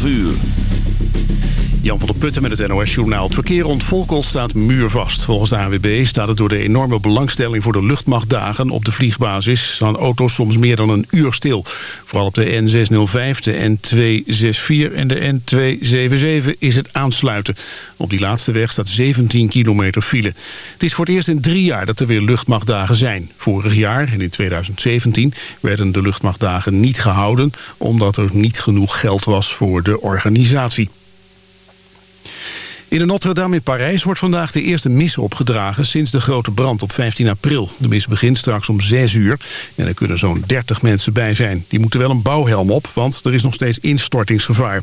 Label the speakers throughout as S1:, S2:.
S1: 12 uur.
S2: Jan van der Putten met het NOS-journaal. Het verkeer rond Volkel staat muurvast. Volgens de ANWB staat het door de enorme belangstelling voor de luchtmachtdagen op de vliegbasis. Staan auto's soms meer dan een uur stil. Vooral op de N605, de N264 en de N277 is het aansluiten. Op die laatste weg staat 17 kilometer file. Het is voor het eerst in drie jaar dat er weer luchtmachtdagen zijn. Vorig jaar en in 2017 werden de luchtmachtdagen niet gehouden... omdat er niet genoeg geld was voor de organisatie. In de Notre-Dame in Parijs wordt vandaag de eerste mis opgedragen sinds de grote brand op 15 april. De mis begint straks om 6 uur en er kunnen zo'n 30 mensen bij zijn. Die moeten wel een bouwhelm op, want er is nog steeds instortingsgevaar.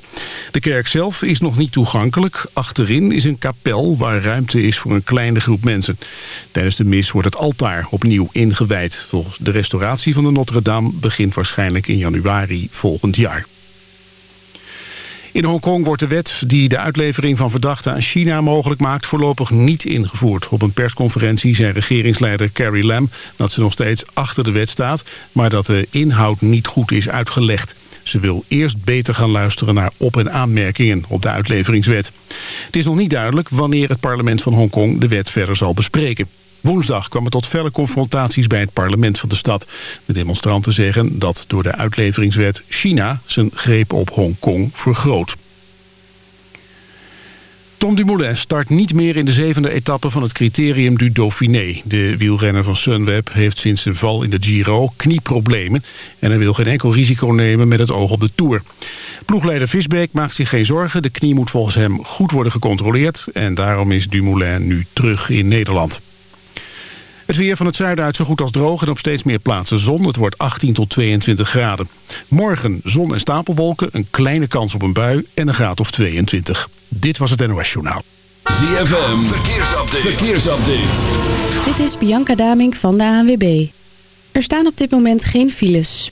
S2: De kerk zelf is nog niet toegankelijk. Achterin is een kapel waar ruimte is voor een kleine groep mensen. Tijdens de mis wordt het altaar opnieuw ingewijd. Volgens de restauratie van de Notre-Dame begint waarschijnlijk in januari volgend jaar. In Hongkong wordt de wet die de uitlevering van verdachten aan China mogelijk maakt voorlopig niet ingevoerd. Op een persconferentie zei regeringsleider Carrie Lam dat ze nog steeds achter de wet staat, maar dat de inhoud niet goed is uitgelegd. Ze wil eerst beter gaan luisteren naar op- en aanmerkingen op de uitleveringswet. Het is nog niet duidelijk wanneer het parlement van Hongkong de wet verder zal bespreken. Woensdag kwam tot felle confrontaties bij het parlement van de stad. De demonstranten zeggen dat door de uitleveringswet China zijn greep op Hongkong vergroot. Tom Dumoulin start niet meer in de zevende etappe van het criterium du Dauphiné. De wielrenner van Sunweb heeft sinds zijn val in de Giro knieproblemen... en hij wil geen enkel risico nemen met het oog op de Tour. Ploegleider Visbeek maakt zich geen zorgen. De knie moet volgens hem goed worden gecontroleerd... en daarom is Dumoulin nu terug in Nederland. Het weer van het zuiden uit zo goed als droog en op steeds meer plaatsen zon. Het wordt 18 tot 22 graden. Morgen zon en stapelwolken, een kleine kans op een bui en een graad of 22. Dit was het NOS Journaal.
S1: ZFM, verkeersupdate. verkeersupdate.
S3: Dit is Bianca Damink van de ANWB. Er staan op dit moment geen files.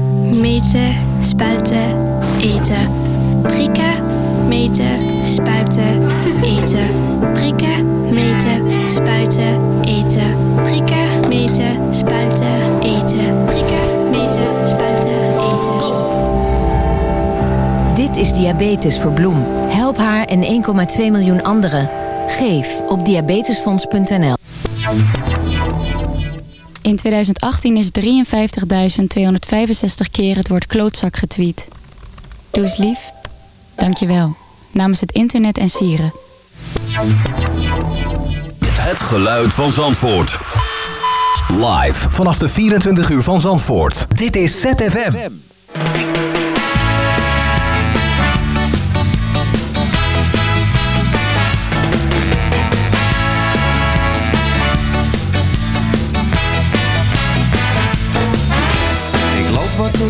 S4: meten, spuiten, eten. Prikken, meten, spuiten, eten. Prikken, meten, spuiten, eten. Prikken, meten, spuiten, eten. Prikken, meten, spuiten, eten.
S5: Dit is Diabetes voor Bloem. Help haar en 1,2 miljoen anderen. Geef op diabetesfonds.nl.
S3: In 2018 is 53.265 keer het woord klootzak getweet. Doe eens lief. Dank je wel. Namens het internet en sieren.
S1: Het geluid van Zandvoort.
S6: Live vanaf de 24 uur van Zandvoort. Dit is ZFM.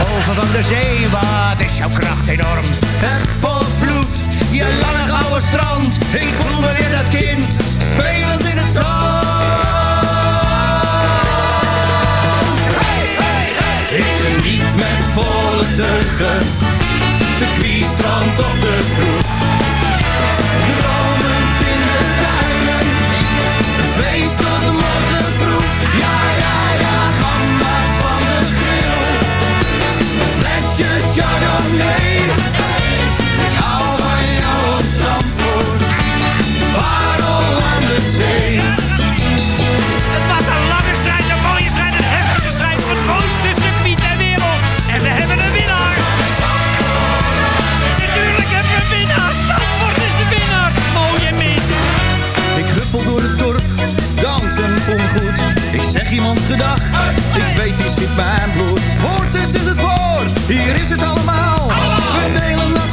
S7: Golven van de zee, wat is jouw kracht enorm. Het volvloed, je lange gouden strand. Ik voel me weer dat kind, spelend in het zand. Ik geniet met volle teugen, circuit, strand of de kroeg. Iemand gedag, ik weet hier zit mijn bloed. Hoort is in het voor, hier is het allemaal. We delen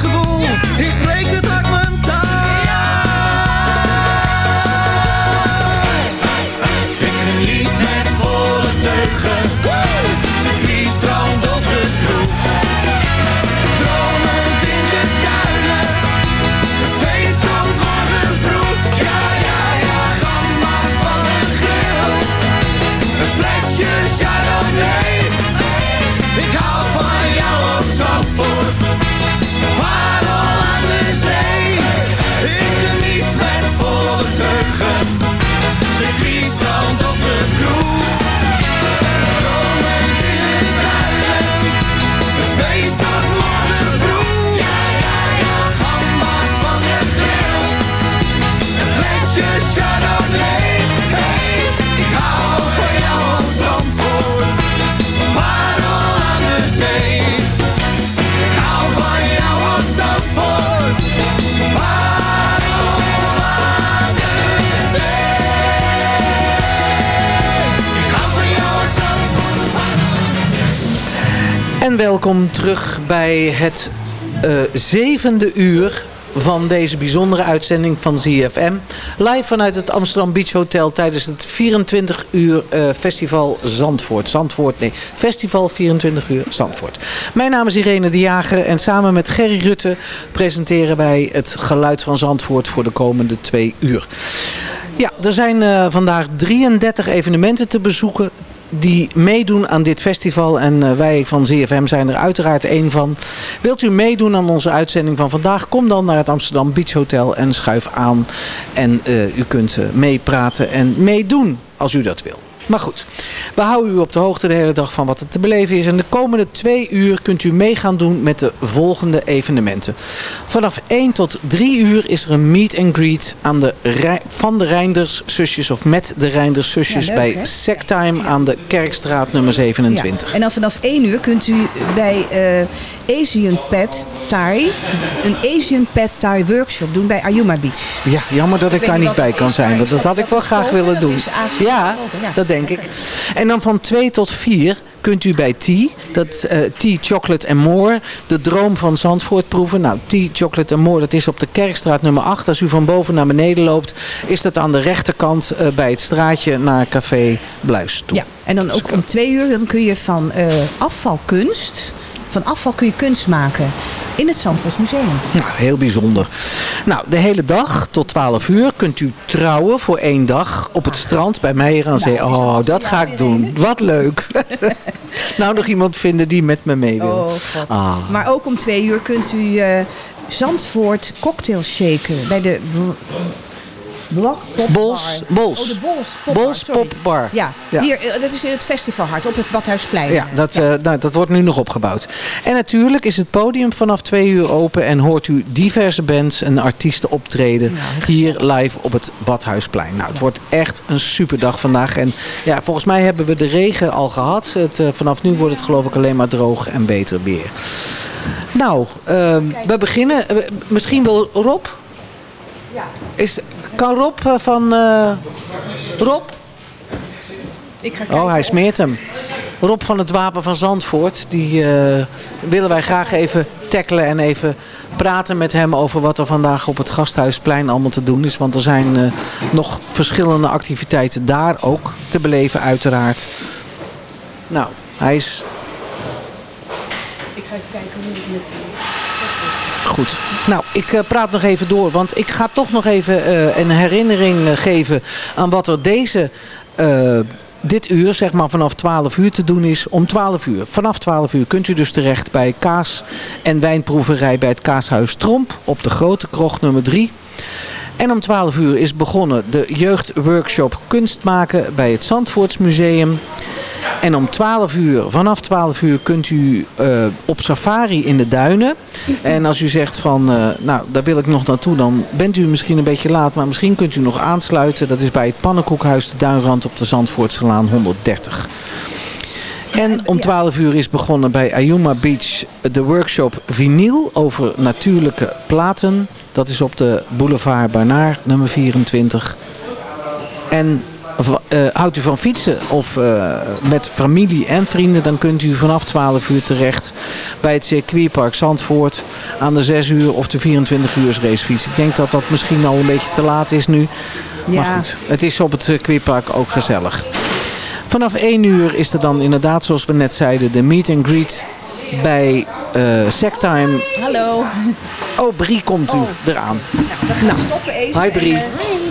S8: welkom terug bij het eh, zevende uur van deze bijzondere uitzending van ZFM. Live vanuit het Amsterdam Beach Hotel tijdens het 24 uur eh, festival Zandvoort. Zandvoort, nee, festival 24 uur Zandvoort. Mijn naam is Irene de Jager en samen met Gerry Rutte presenteren wij het geluid van Zandvoort voor de komende twee uur. Ja, er zijn eh, vandaag 33 evenementen te bezoeken die meedoen aan dit festival. En eh, wij van ZFM zijn er uiteraard één van. Wilt u meedoen aan onze uitzending van vandaag? Kom dan naar het Amsterdam Beach Hotel en schuif aan. En eh, u kunt eh, meepraten en meedoen als u dat wil. Maar goed, we houden u op de hoogte de hele dag van wat er te beleven is. En de komende twee uur kunt u mee gaan doen met de volgende evenementen. Vanaf 1 tot 3 uur is er een meet and greet aan de, van de Reinders zusjes of met de Reinders zusjes
S9: Ja,
S8: bij? Sectime aan de Kerkstraat nummer 27.
S9: Ja. En dan vanaf 1 uur kunt u bij eh, Asian Pet Thai een Asian Pet Thai workshop doen bij Ayuma Beach.
S8: Ja, jammer dat ik, daar
S9: niet
S8: bij kan zijn. Want dat had ik wel graag willen doen. Ja, dat denk ik. En dan van 2 tot 4 kunt u bij Tea, dat eh, Tea Chocolate and More, de droom van Zandvoort proeven. Nou, Tea Chocolate and More, dat is op de Kerkstraat nummer 8. Als u van boven naar beneden loopt, is dat aan de rechterkant eh, bij het straatje naar Café Bluis toe.
S9: Ja, en dan ook om twee uur dan kun je van eh, afvalkunst, van afval kun je kunst maken in het Zandvoorts Museum.
S8: Nou, heel bijzonder. Nou, de hele dag tot 12 uur kunt u trouwen voor één dag op het strand bij Meijer aan Zee. Oh, dat ga ik doen. Wat leuk. nou, nog iemand vinden die met me mee wil.
S9: Oh.
S8: Ah.
S9: Maar ook om twee uur kunt u eh, Zandvoort cocktail shaken bij de Blok Pop
S8: Bols,
S9: Bar.
S8: Bols.
S9: Oh, de Bols Popbar.
S8: Bols
S9: sorry.
S8: Popbar.
S9: Ja,
S8: Ja.
S9: hier, eh, dat is het festivalhart op het Badhuisplein.
S8: Ja, dat, eh, nou, dat wordt nu nog opgebouwd. En natuurlijk is het podium vanaf twee uur open en hoort u diverse bands en artiesten optreden hier live op het Badhuisplein. Nou, het wordt echt een superdag vandaag. En ja, volgens mij hebben we de regen al gehad. Het, eh, vanaf nu wordt het geloof ik alleen maar droog en beter weer. Nou, ehm, we beginnen. Misschien wil Rob?
S9: Ja.
S8: Is, kan Rob eh, van... eh, Rob?
S9: Ik ga kijken
S8: Oh, hij smeert hem. Rob van het Wapen van Zandvoort. Die eh, willen wij graag even tackelen en even praten met hem over wat er vandaag op het Gasthuisplein allemaal te doen is. Want er zijn nog verschillende activiteiten daar ook te beleven uiteraard. Nou, hij is
S9: Ik ga even kijken hoe het met...
S8: Goed. Nou, ik eh, praat nog even door, want ik ga toch nog even eh, een herinnering eh, geven aan wat er deze, dit uur, zeg maar vanaf 12 uur te doen is. Om 12 uur. Vanaf 12 uur kunt u dus terecht bij kaas- en wijnproeverij bij het Kaashuis Tromp op de Grote Krocht nummer 3. En om 12 uur is begonnen de jeugdworkshop kunst maken bij het Zandvoortsmuseum. En om 12 uur, vanaf 12 uur kunt u eh, op safari in de duinen. En als u zegt van, eh, nou daar wil ik nog naartoe, dan bent u misschien een beetje laat. Maar misschien kunt u nog aansluiten. Dat is bij het Pannenkoekhuis de Duinrand op de Zandvoortselaan 130. En om 12 uur is begonnen bij Ayuma Beach de workshop vinyl over natuurlijke platen. Dat is op de boulevard Barnaar, nummer 24. En eh, houdt u van fietsen of eh, met familie en vrienden, dan kunt u vanaf 12 uur terecht bij het circuitpark Zandvoort aan de 6 uur of de 24 uur racefiets. Ik denk dat dat misschien al een beetje te laat is nu. Maar
S9: Ja.
S8: goed, het is op het circuitpark ook gezellig. Vanaf 1 uur is er dan inderdaad, zoals we net zeiden, de meet and greet bij eh Sectime.
S9: Hallo.
S8: Oh, Brie komt u eraan.
S9: Nou, stoppen even.
S8: Hi Brie,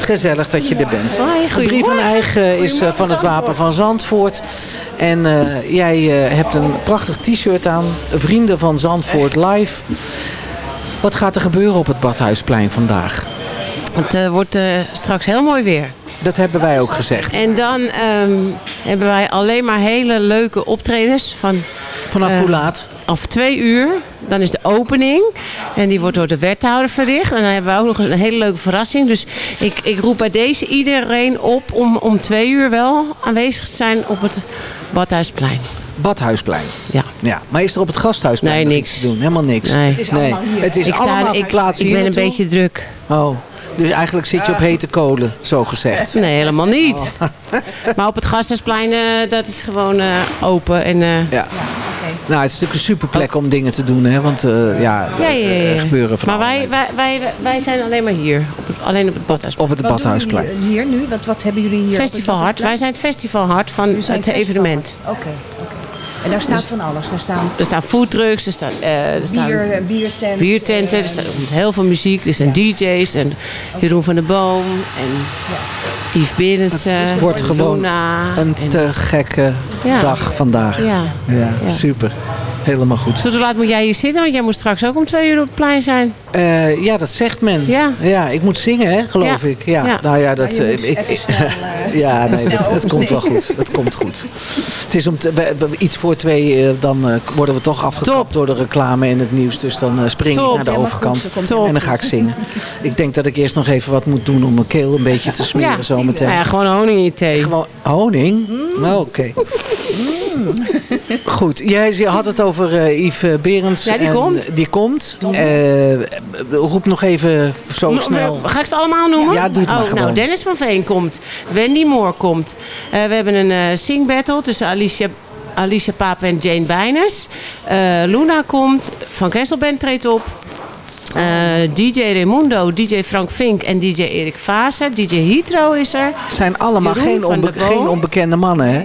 S8: gezellig dat je er bent.
S9: Hoi,
S8: Brie van Eigen is eh, van het Wapen van Zandvoort. En eh, jij eh, hebt een prachtig t-shirt aan. Vrienden van Zandvoort live. Wat gaat er gebeuren op het Badhuisplein vandaag?
S10: Het eh, wordt eh, straks heel mooi weer.
S8: Dat hebben wij ook gezegd.
S10: En dan ehm, hebben wij alleen maar hele leuke optredens. Van,
S8: Vanaf
S10: eh,
S8: hoe laat?
S10: Af twee uur. Dan is de opening. En die wordt door de wethouder verricht. En dan hebben we ook nog een hele leuke verrassing. Dus ik, ik roep bij deze iedereen op om om twee uur wel aanwezig te zijn op het Badhuisplein.
S8: Badhuisplein.
S10: Ja.
S8: ja. Maar is er op het Gasthuisplein
S10: Nee, niks.
S8: te doen? Helemaal niks.
S10: Nee. Het is allemaal hier,
S8: Het is
S10: Ik sta-
S8: allemaal
S10: ik-
S8: verplaatst
S10: ik ben een beetje druk.
S8: Oh, dus eigenlijk zit je op hete kolen, zo gezegd.
S10: Nee, helemaal niet. Maar op het Gasthuisplein, eh, dat is gewoon eh, open. En, eh,
S8: Ja. Nou, het is natuurlijk een super plek om dingen te doen, hè? Want eh, ja,
S10: Ja, ja,
S8: er gebeuren van
S10: Maar wij, wij, wij, wij zijn alleen maar hier. Op het, alleen op het Badhuisplein.
S8: Op het Badhuisplein.
S9: jullie Hier nu, wat, wat hebben jullie hier?
S10: Festival Hart. Wij zijn het Festival Hart van het evenement.
S9: Oké. En daar staat van alles. Daar staan
S10: Er staan foodtrucks, er staan, eh, er staan
S9: bier, eh, biertenten.
S10: er staat heel veel muziek. Er zijn DJ's en Jeroen van der Boom en Yves Berendsen.
S8: Het wordt gewoon
S10: Luna
S8: een
S10: en-
S8: te gekke
S10: Ja.
S8: dag vandaag.
S10: Ja.
S8: Ja,
S10: Ja.
S8: super. Helemaal goed.
S10: Tot hoe laat moet jij hier zitten? Want jij moet straks ook om twee uur op het plein zijn.
S8: Eh, ja, dat zegt men.
S10: Ja.
S8: ik moet zingen, hè, geloof
S10: Ja.
S8: ik. Ja.
S10: Ja.
S8: Nou ja, dat,
S9: Ja,
S8: eh, ik,
S9: snel, eh,
S8: ja, nee,
S9: snel
S8: het, komt wel goed. Het komt goed. Het is om te- we- we- iets voor twee, eh, dan eh, worden we toch afgekapt door de reclame en het nieuws. Dus dan eh, spring ik naar de overkant
S10: goed, dat
S8: en dan ga ik zingen. Ik denk dat ik eerst nog even wat moet doen om mijn keel een beetje te smeren
S10: Ja.
S8: zometeen.
S10: Ja, gewoon honing in je thee.
S8: Gewoon honing? Oh, Oké. Goed, jij had het over eh, Yves Berends.
S10: Ja, die
S8: en
S10: komt.
S8: Die komt. Eh, roep nog even zo
S10: No-
S8: snel.
S10: Ga ik ze allemaal noemen?
S8: Ja, doe het maar
S10: oh,
S8: gewoon.
S10: Nou, Dennis van Veen komt. Wendy Moore komt. Eh, we hebben een eh sing battle tussen Alicia, Alicia Pape en Jane Bijners. Eh, Luna komt. Van Kesselband treedt op. DJ Raimundo, DJ Frank Vink en DJ Erik Vaassen. DJ Hitro is er.
S8: zijn allemaal
S10: Jeroen
S8: geen, onbe- geen onbekende mannen, hè?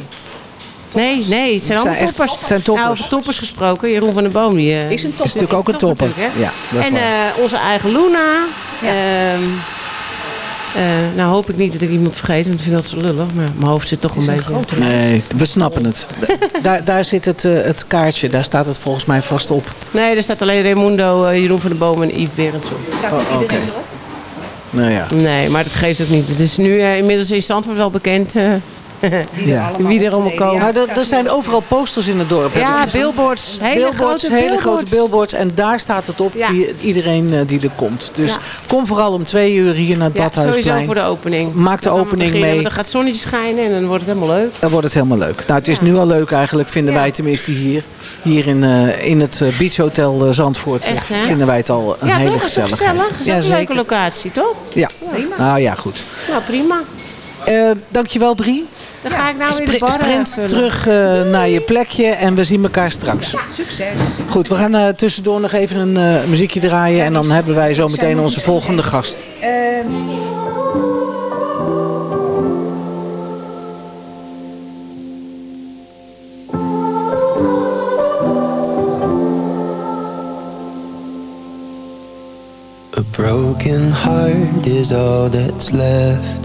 S10: Nee, nee, het zijn allemaal toppers.
S8: het zijn toppers.
S10: Nou, over toppers gesproken. Jeroen van der Boom. Die, eh,
S9: Is een topper.
S8: Is natuurlijk ook een topper.
S10: natuurlijk, hè?
S8: Ja, dat is
S10: en eh, onze eigen Luna. Ehm, eh, nou hoop ik niet dat ik iemand vergeet, want ik vind dat zo lullig. Maar mijn hoofd zit toch een, beetje...
S8: Nee, we snappen het. daar, daar zit het, eh, het kaartje, daar staat het volgens mij vast op.
S10: Nee, er staat alleen Raimundo, Jeroen van der Boom en Yves Berends op.
S8: Oh, Oké. Nou ja.
S10: Nee, maar dat geeft ook niet. Het is nu inmiddels in Zandvoort wel bekend...
S8: Ja.
S10: wie er allemaal komen.
S8: Nou, er, er zijn overal posters in het dorp.
S10: Ja, billboards. Hele
S8: billboards,
S10: grote
S8: hele
S10: billboards.
S8: grote billboards. En daar staat het op, wie, iedereen eh, die er komt. Dus
S10: Ja.
S8: kom vooral om twee uur hier naar het
S10: Ja,
S8: Badhuisplein.
S10: sowieso voor de opening.
S8: Maak de
S10: Dan
S8: opening
S10: beginnen,
S8: mee.
S10: Dan gaat het zonnetje schijnen en dan wordt het helemaal leuk.
S8: Dan wordt het helemaal leuk. Nou, het is nu al leuk eigenlijk, vinden wij tenminste hier. Hier in, eh, in het eh, Beach Hotel Zandvoort
S10: Echt, hè?
S8: vinden wij het al een
S10: ja,
S8: hele
S10: toch? Het is toch gezellig? Een leuke locatie, toch?
S8: Ja, nou ja, goed.
S10: Nou, prima.
S8: Eh, dankjewel Brie.
S10: Dan ga ik nou weer de
S8: Spri-
S10: bar eh,
S8: sprint
S10: vullen.
S8: terug eh, naar je plekje en we zien elkaar straks.
S9: Succes.
S8: Goed, we gaan eh, tussendoor nog even een eh, muziekje draaien en dan hebben wij zo meteen onze volgende gast.
S9: Ehm,
S11: A broken heart is all that's left.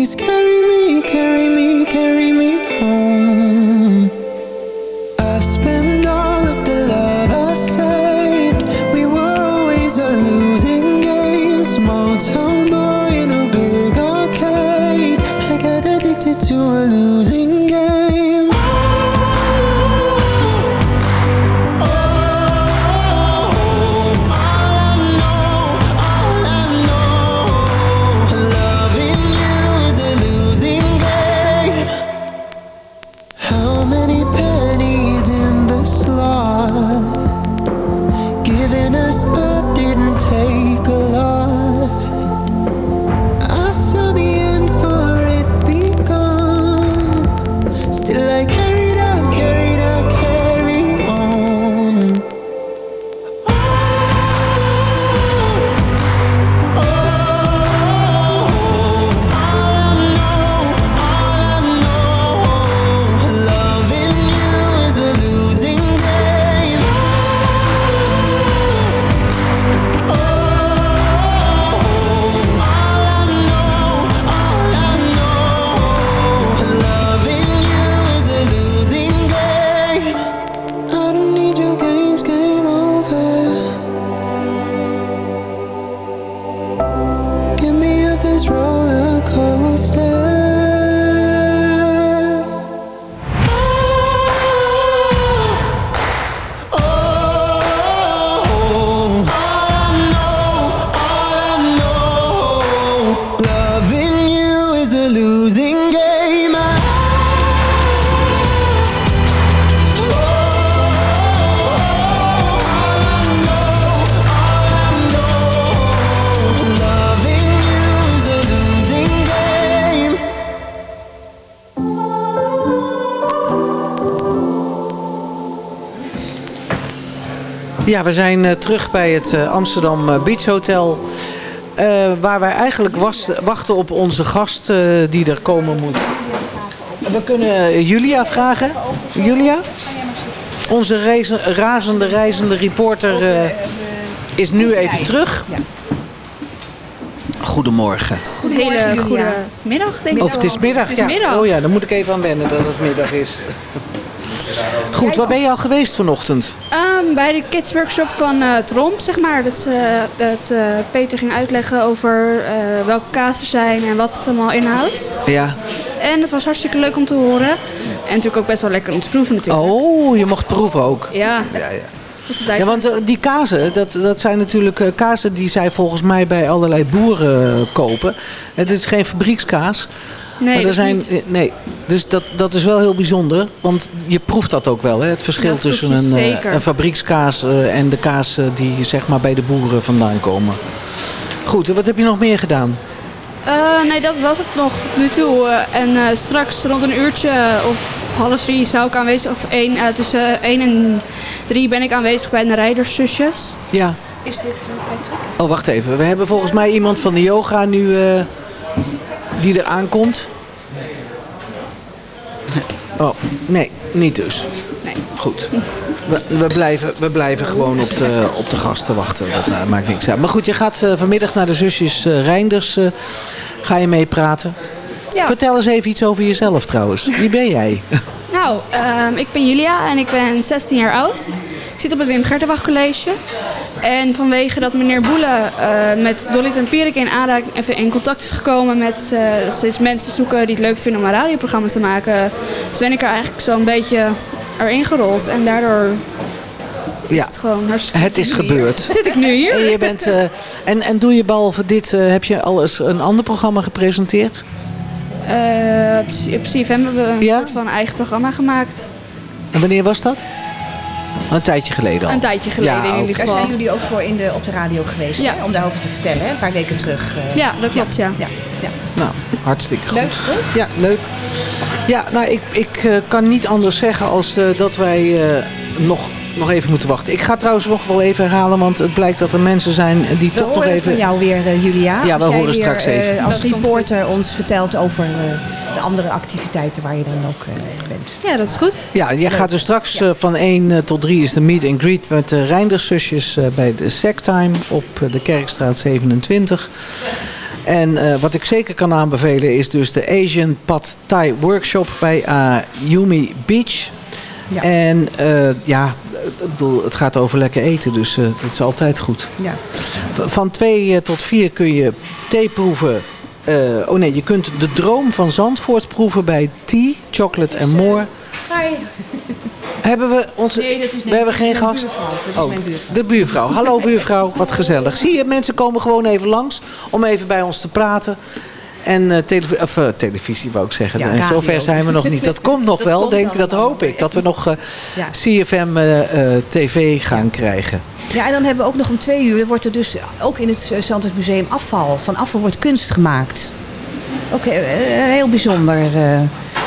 S11: He's scared.
S8: Ja, we zijn eh, terug bij het eh, Amsterdam eh, Beach Hotel. eh, waar wij eigenlijk was- wachten op onze gast eh, die er komen moet. We kunnen Julia vragen. Julia? Onze reizen- razende, reizende reporter eh, is nu even terug. Goedemorgen.
S12: Hele goede middag, denk ik.
S8: Of het is middag,
S12: Het is
S8: ja.
S12: middag.
S8: Oh ja, dan moet ik even aan wennen dat het middag is. Goed, waar ben je al geweest vanochtend?
S12: Ehm, bij de kids workshop van eh Tromp, zeg maar. Dat, dat eh, Peter ging uitleggen over eh, welke kaas er zijn en wat het allemaal inhoudt.
S8: Ja.
S12: En het was hartstikke leuk om te horen. En natuurlijk ook best wel lekker om te proeven natuurlijk.
S8: Oh, je mocht proeven ook.
S12: Ja.
S8: Ja, ja. Ja, want die kazen, dat, dat zijn natuurlijk kazen die zij volgens mij bij allerlei boeren kopen. Het is geen fabriekskaas.
S12: Nee,
S8: maar er zijn,
S12: niet.
S8: eh, nee, dus dat, dat is wel heel bijzonder. Want je proeft dat ook wel, hè? het verschil
S12: Dat
S8: tussen een, eh, een fabriekskaas eh, en de kaas die zeg maar, bij de boeren vandaan komen. Goed, en wat heb je nog meer gedaan?
S12: Nee, dat was het nog tot nu toe. En straks rond een uurtje of half drie zou ik aanwezig... Of één, tussen één en drie ben ik aanwezig bij de rijderszusjes.
S8: Ja.
S9: Is dit een trek?
S8: Oh, wacht even. We hebben volgens mij iemand van de yoga nu die er aankomt. Oh, nee, niet dus.
S12: Nee.
S8: Goed. We, we, blijven, we blijven gewoon op de, op de gasten wachten. Dat eh, maakt niks uit. Maar goed, je gaat eh, vanmiddag naar de zusjes eh, Reinders. ga je meepraten?
S12: Ja.
S8: Vertel eens even iets over jezelf trouwens. Wie ben jij?
S12: Nou, ehm, ik ben Julia en ik ben 16 jaar oud. Ik zit op het Wim Gertenbach College. En vanwege dat meneer Boele eh, met Dolly Tempierik in aanraking even in contact is gekomen met steeds mensen zoeken die het leuk vinden om een radioprogramma te maken. Dus ben ik er eigenlijk zo'n beetje erin gerold. En daardoor is
S8: Ja.
S12: het gewoon hartstikke
S8: Het is gebeurd.
S12: Zit ik nu hier?
S8: En, je bent, eh, en, en doe je behalve dit, heb je al eens een ander programma gepresenteerd?
S12: Op C- op CFM hebben we een
S8: Ja?
S12: soort van eigen programma gemaakt.
S8: En wanneer was dat? Een tijdje geleden al.
S12: Een tijdje geleden
S8: Ja,
S12: in
S9: Daar
S12: geval.
S9: zijn jullie ook voor in de, op de radio geweest,
S12: Ja.
S9: hè? om daarover te vertellen, hè? een paar weken terug. eh.
S12: Ja, dat klopt, ja.
S9: ja. ja.
S8: Nou, hartstikke goed.
S9: Leuk, toch?
S8: Ja, leuk. Ja, nou, ik, ik eh, kan niet anders zeggen als eh, dat wij eh, nog, nog even moeten wachten. Ik ga trouwens nog wel even herhalen, want het blijkt dat er mensen zijn die
S9: We
S8: toch nog
S9: horen
S8: even...
S9: van jou weer, eh, Julia.
S8: Ja, we horen
S9: weer,
S8: straks
S9: eh,
S8: even.
S9: als reporter ons vertelt over eh, de andere activiteiten waar je dan ook eh, bent.
S12: Ja, dat is goed.
S8: Ja, jij gaat dus straks van 1 eh, tot 3 is de meet and greet met de Reinderszusjes eh, bij de Sectime op de Kerkstraat 27. En eh, wat ik zeker kan aanbevelen is dus de Asian Pad Thai Workshop bij uh, Yumi Beach.
S9: Ja.
S8: En eh, ja, ik bedoel, het gaat over lekker eten, dus eh dat is altijd goed.
S9: Ja.
S8: Van 2 tot 4 kun je thee proeven. Eh, oh nee, je kunt de droom van Zandvoort proeven bij Tea, Chocolate and More. Hebben we onze...
S9: Nee, dat is niet.
S8: we hebben geen gast.
S9: buurvrouw.
S8: Oh,
S9: mijn buurvrouw.
S8: de buurvrouw. Hallo buurvrouw, wat gezellig. Zie je, mensen komen gewoon even langs om even bij ons te praten. En eh, televi- of, eh, televisie wou ik zeggen.
S9: Ja,
S8: en zover zijn we nog niet. Dat komt nog
S9: Dat
S8: wel,
S9: komt
S8: denk ik. Dat hoop ik. Dat we nog eh,
S9: Ja.
S8: CFM eh, eh, TV gaan krijgen.
S9: Ja, en dan hebben we ook nog om twee uur, er wordt er dus ook in het Zandvoort Museum afval. Van afval wordt kunst gemaakt. Ook eh, heel bijzonder. eh.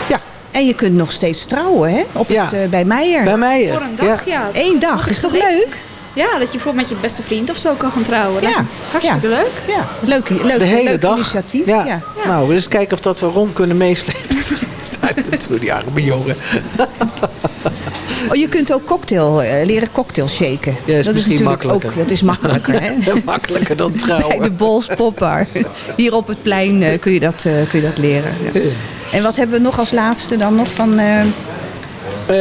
S8: Ja.
S9: En je kunt nog steeds trouwen, hè? Op
S8: Ja.
S9: het, bij Meijer.
S8: Bij mij.
S12: Voor een dag, ja.
S9: Eén dag, is toch leuk?
S12: Ja, dat je bijvoorbeeld met je beste vriend of zo kan gaan trouwen.
S9: Ja.
S12: Dat is hartstikke
S9: Ja.
S12: leuk.
S9: Ja, leuk, leuk,
S8: De hele
S9: leuk
S8: dag.
S9: initiatief.
S8: Ja.
S9: Ja.
S8: Nou, we eens kijken of dat we rond kunnen meeslepen. Natuurlijk die arme jongen.
S9: Oh, je kunt ook cocktail, eh, leren cocktail shaken.
S8: Ja, is
S9: dat
S8: misschien
S9: natuurlijk
S8: makkelijker.
S9: Ook, dat is makkelijker, hè?
S8: Makkelijker dan
S9: Bij de
S8: trouwen.
S9: Bols Popbar. Hier op het plein eh, kun, je dat, eh, kun je dat leren. Ja. En wat hebben we nog als laatste dan nog van... eh,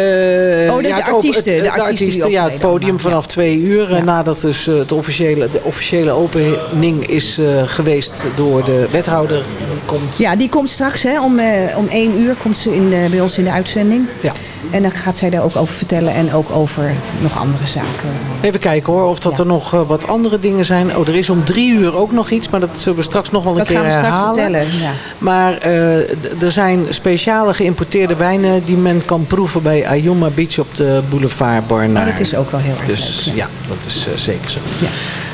S9: Oh, de- de
S8: het op-
S9: artiesten,
S8: het-
S9: de artiesten
S8: ja, het podium vanaf twee uur. En nadat dus eh, het officiële, de officiële opening is eh, geweest door de wethouder. Komt,
S9: Ja, die komt straks hè, om, om één uur komt ze in, de- bij ons in de uitzending.
S8: Ja.
S9: En dan gaat zij daar ook over vertellen en ook over nog andere zaken.
S8: Even kijken hoor, of dat er nog eh, wat andere dingen zijn. Oh, er is om drie uur ook nog iets, maar dat zullen we straks nog wel een
S9: Dat
S8: keer
S9: gaan we straks
S8: herhalen.
S9: vertellen. Ja.
S8: Maar eh, er zijn speciale geïmporteerde wijnen die men kan proeven bij Ayuma Beach op de boulevard Barnaar.
S9: Maar dat is ook wel heel erg
S8: Dus
S9: leuk.
S8: ja, dat is eh, zeker zo.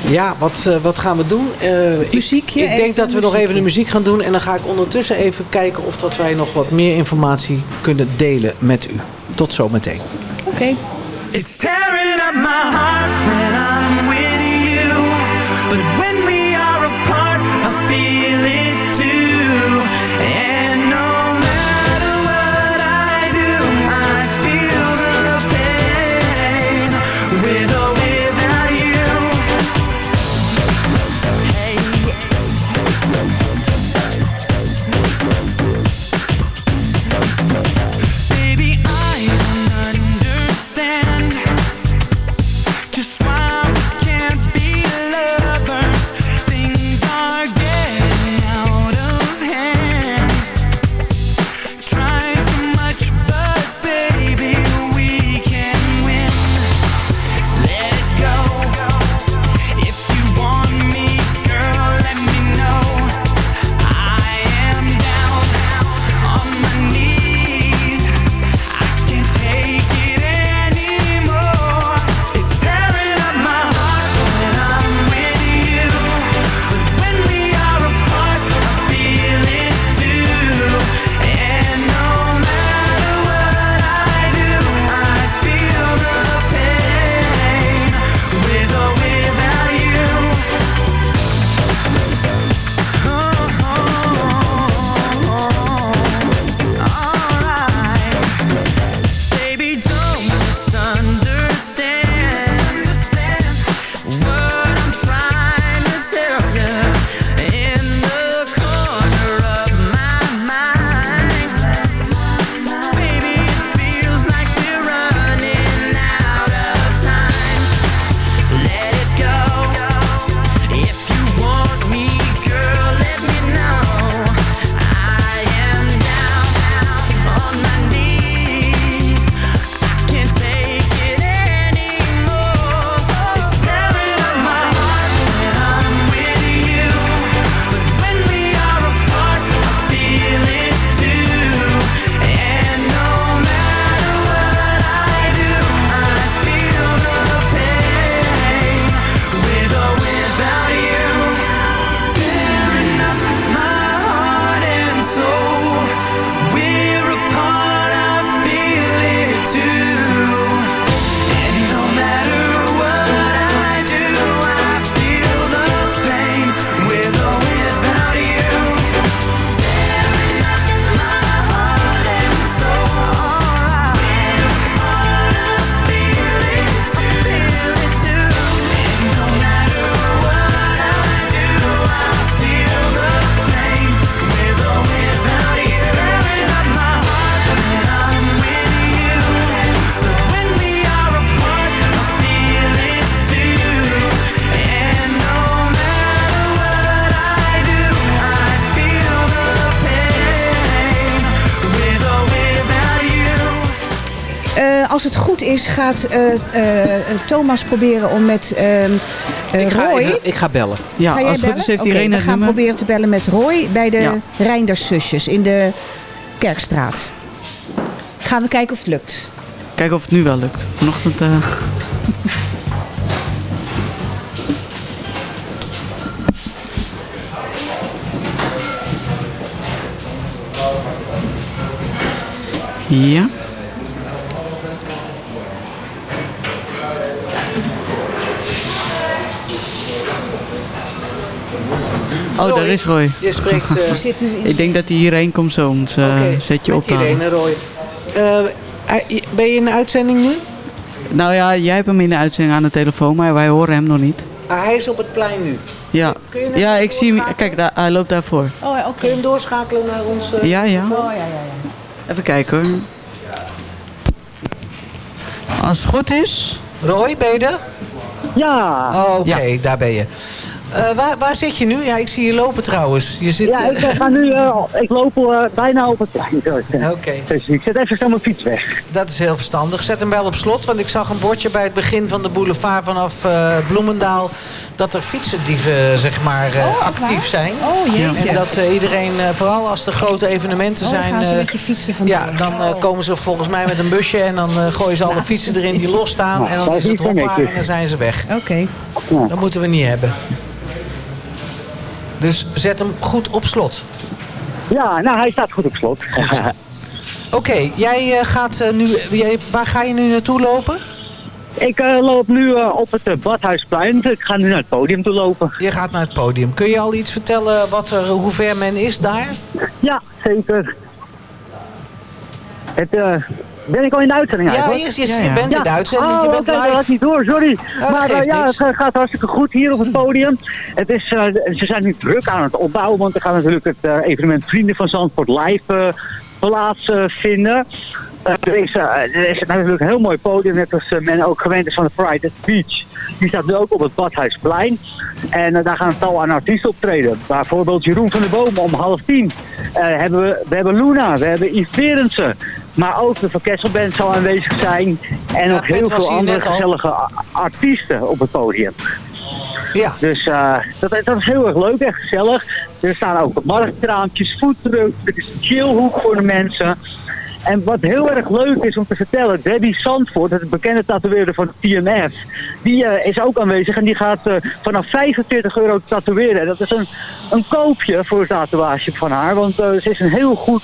S8: Ja, wat, eh, wat gaan we doen? Eh, ik-
S9: Muziekje,
S8: Ik, denk dat we nog even de muziek gaan doen. En dan ga ik ondertussen even kijken of dat wij nog wat meer informatie kunnen delen met u. Tot zometeen.
S9: Oké.
S7: It's
S9: is, gaat eh, eh, Thomas proberen om met ehm, eh,
S8: Ik ga,
S9: Roy...
S8: even- ik ga bellen.
S13: Ja,
S9: Ga
S13: als het goed is heeft Irene
S9: we gaan
S13: nummer.
S9: proberen te bellen met Roy bij de
S13: Ja.
S9: Reinderszusjes in de Kerkstraat. Gaan we kijken of het lukt.
S13: Kijken of het nu wel lukt. Vanochtend... eh, Ja. Oh, daar is Roy.
S8: Je spreekt... eh,
S9: Die zit nu in
S13: Ik denk dat hij hierheen komt zo.
S8: Oké,
S13: zet je op. aan.
S8: Irene Roy. Eh, eh, ben je in de uitzending nu?
S13: Nou ja, jij hebt hem in de uitzending aan de telefoon, maar wij horen hem nog niet.
S8: Ah, hij is op het plein nu.
S13: Ja,
S8: Kun je net
S13: ja ik zie hem. Kijk, daar, hij loopt daarvoor.
S9: Oh, oké.
S8: Kun je hem doorschakelen naar ons... eh,
S13: Ja, ja.
S8: telefoon?
S9: Oh, ja, ja, ja.
S13: Even kijken hoor. Als het goed is.
S8: Roy, ben je er?
S14: Ja.
S8: Oh, oké, daar ben je. Eh, waar, waar zit je nu? Ja, ik zie je lopen trouwens. Je zit,
S14: Ja, ik
S8: eh,
S14: eh, ga nu, eh, ik loop eh, bijna op het plein.
S8: Oké.
S14: Dus ik zet even snel mijn fiets weg.
S8: Dat is heel verstandig. Zet hem wel op slot, want ik zag een bordje bij het begin van de boulevard vanaf eh, Bloemendaal... dat er fietsendieven, zeg maar, eh, actief zijn.
S9: Oh, jeetje.
S8: En dat eh, iedereen, eh, vooral als er grote evenementen
S9: Oh, dan
S8: zijn...
S9: gaan ze
S8: eh,
S9: met je fietsen vandoor.
S8: Ja, dan eh, komen ze volgens mij met een busje en dan eh, gooien ze alle fietsen erin die losstaan.
S14: Nou,
S8: en dan
S14: is
S8: het
S14: zo
S8: hoppa en dan zijn ze weg.
S9: Oké.
S8: Dat moeten we niet hebben. Dus zet hem goed op slot.
S14: Ja, nou hij staat goed op slot.
S8: Oké, jij eh, gaat eh, nu... Jij, waar ga je nu naartoe lopen?
S14: ik eh, loop nu op het eh, Badhuisplein. Ik ga nu naar het podium toe lopen.
S8: Je gaat naar het podium. Kun je al iets vertellen wat er, hoe ver men is daar?
S14: Ja, zeker. Het, ben ik al in de uitzending
S8: Ja, je, je, je bent in de uitzending,
S14: Oh,
S8: je bent
S14: dat
S8: live.
S14: ik niet door, sorry.
S8: dat
S14: maar eh, ja,
S8: niks.
S14: het gaat hartstikke goed hier op het podium. Het is, eh, ze zijn nu druk aan het opbouwen, want er gaat natuurlijk het eh, evenement Vrienden van Zandvoort live plaatsvinden. Er, is, eh, er is natuurlijk een heel mooi podium, net als eh, men ook gewend is van de Pride at Beach. Die staat nu ook op het Badhuisplein. En eh, daar gaan een tal aan artiesten optreden. Bijvoorbeeld Jeroen van der Bomen om half tien. Hebben we, we hebben Luna, we hebben Yves Berendsen. Maar ook de Van Kesselband zal aanwezig zijn. En
S8: Pet
S14: heel veel andere gezellige artiesten op het podium.
S8: Ja.
S14: Dus dat, dat is heel erg leuk en gezellig. Er staan ook marktkraampjes, foodtrucks, het is een chillhoek voor de mensen. En wat heel erg leuk is om te vertellen, Debbie Zandvoort, het bekende tatoeëerder van TMF, die eh, is ook aanwezig en die gaat eh, vanaf 45 euro tatoeëren. En dat is een, een koopje voor een tatoeage van haar, want eh, ze is een heel goed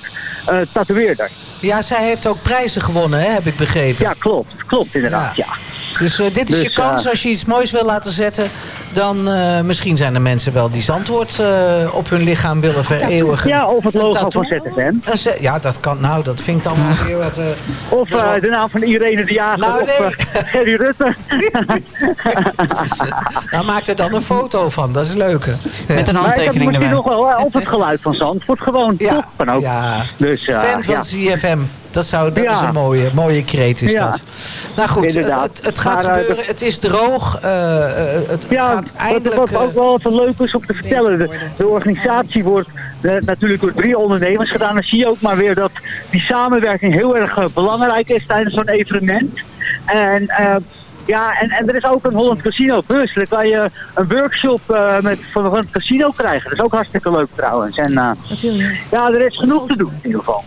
S14: tatoeëerder.
S8: Ja, zij heeft ook prijzen gewonnen, hè, heb ik begrepen.
S14: Ja, klopt. Klopt inderdaad, ja.
S8: Dus eh, dit is
S14: Dus,
S8: je kans als je iets moois wil laten zetten. Dan eh, misschien zijn er mensen wel die zandwoord eh, op hun lichaam willen vereeuwigen.
S14: Ja, of het
S8: Een
S14: logo van ZFM.
S8: Ja, dat kan. Nou, dat vind ik dan wel weer wat... eh,
S14: Of de naam van Irene de Jager
S8: Nou,
S14: of
S8: nee.
S14: Gerry Rutte.
S8: Nou, maak er dan een foto van. Dat is leuk.
S13: Met een
S14: Maar ik heb
S13: handtekening erbij.
S14: nog wel op het geluid van Zandvoort gewoon.
S8: Ja,
S14: Toch? Van ook.
S8: ja.
S14: Dus, eh,
S8: Fan van
S14: ja.
S8: Dat, zou, dat
S14: Ja.
S8: is een mooie, mooie kreet is
S14: Ja.
S8: dat. Nou goed, het,
S14: Inderdaad.
S8: het, het gaat
S14: Maar, eh,
S8: gebeuren. Het is droog. eh, eh, het
S14: Ja,
S8: gaat
S14: wat,
S8: eindelijk...
S14: wat ook wel even leuk is om te vertellen. De, de organisatie wordt eh, natuurlijk door drie ondernemers gedaan. Dan zie je ook maar weer dat die samenwerking heel erg belangrijk is tijdens zo'n evenement. En... eh, ja, en, en er is ook een Holland Casino bus. Daar kan je een workshop eh, met, van, het casino krijgen. Dat is ook hartstikke leuk trouwens. En, eh,
S9: Wat
S14: ja, er is genoeg te doen in ieder geval.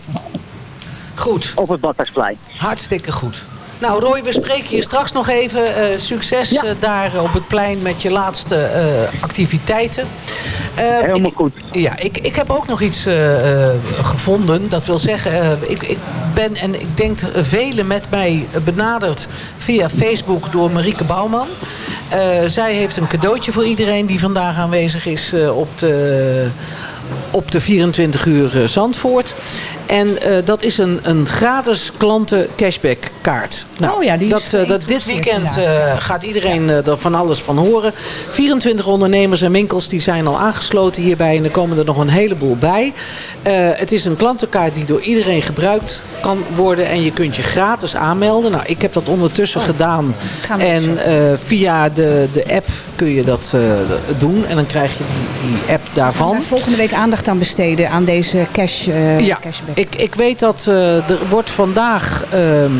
S8: Goed.
S14: Op het Badhuisplein.
S8: Hartstikke goed. Nou Roy, we spreken je straks nog even. Eh, succes eh, daar op het plein met je laatste eh, activiteiten.
S14: Helemaal
S8: ik-
S14: goed.
S8: Ja, ik, ik heb ook nog iets gevonden. Dat wil zeggen, ik, ik ben en ik denk velen met mij benaderd via Facebook door Marieke Bouwman. Zij heeft een cadeautje voor iedereen die vandaag aanwezig is op de op de 24 uur Zandvoort. En eh, dat is een, een gratis klanten cashback kaart. Nou,
S9: Oh ja, die is
S8: dat, eh, dat dit weekend eh, gaat iedereen er van alles van horen. 24 ondernemers en winkels die zijn al aangesloten hierbij. En er komen er nog een heleboel bij. Het is een klantenkaart die door iedereen gebruikt kan worden. En je kunt je gratis aanmelden. Nou, ik heb dat ondertussen gedaan.
S9: Oh, we
S8: En via de, de app kun je dat doen. En dan krijg je die, die app daarvan.
S9: Daar volgende week aandacht aan besteden aan deze cash,
S8: Ja,
S9: cashback.
S8: Ik, ik weet dat eh, er wordt vandaag ehm,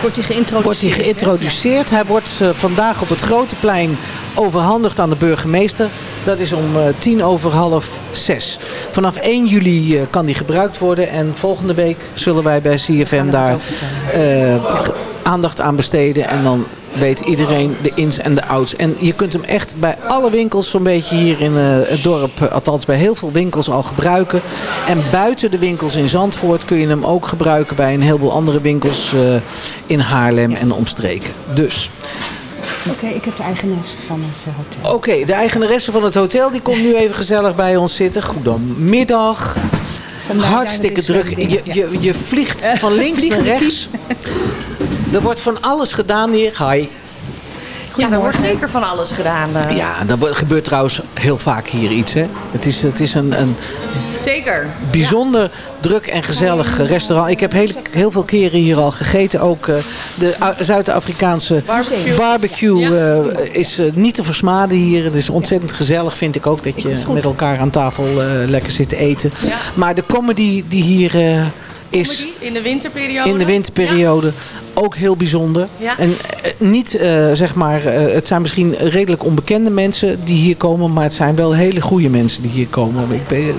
S9: Wordt hij geïntroduceerd?
S8: Wordt hij geïntroduceerd. Hij wordt eh, vandaag op het Grote Plein overhandigd aan de burgemeester. Dat is om eh, tien over half zes. Vanaf 1 juli kan die gebruikt worden. En volgende week zullen wij bij CFM daar aandacht aan besteden. En dan weet iedereen de ins en de outs. En je kunt hem echt bij alle winkels zo'n beetje hier in eh, het dorp, eh, althans bij heel veel winkels al gebruiken. En buiten de winkels in Zandvoort kun je hem ook gebruiken bij een heleboel andere winkels eh, in Haarlem en omstreken. Dus,
S9: Oké, ik heb de eigenares van het hotel.
S8: oké, de eigenaresse van het hotel die komt nu even gezellig bij ons zitten. Goedemiddag. Hartstikke druk. Je, je, je vliegt van links naar rechts. Er wordt van alles gedaan hier. Hi.
S15: Ja, er wordt zeker van alles gedaan. eh.
S8: Ja, en dat gebeurt trouwens heel vaak hier iets. Hè? Het is, het is een, een
S15: Zeker.
S8: bijzonder druk en gezellig restaurant. Ik heb heel, heel veel keren hier al gegeten. Ook eh, de Zuid-Afrikaanse
S15: Barbecue.
S8: barbecue eh, is niet te versmaden hier. Het is ontzettend gezellig, vind ik ook, dat je met elkaar aan tafel eh, lekker zit te eten. Maar de comedy die hier eh, is
S15: in de winterperiode.
S8: in de winterperiode ook heel bijzonder.
S15: Ja.
S8: En eh, niet, eh, zeg maar, eh, het zijn misschien redelijk onbekende mensen die hier komen, maar het zijn wel hele goede mensen die hier komen. Ik ben,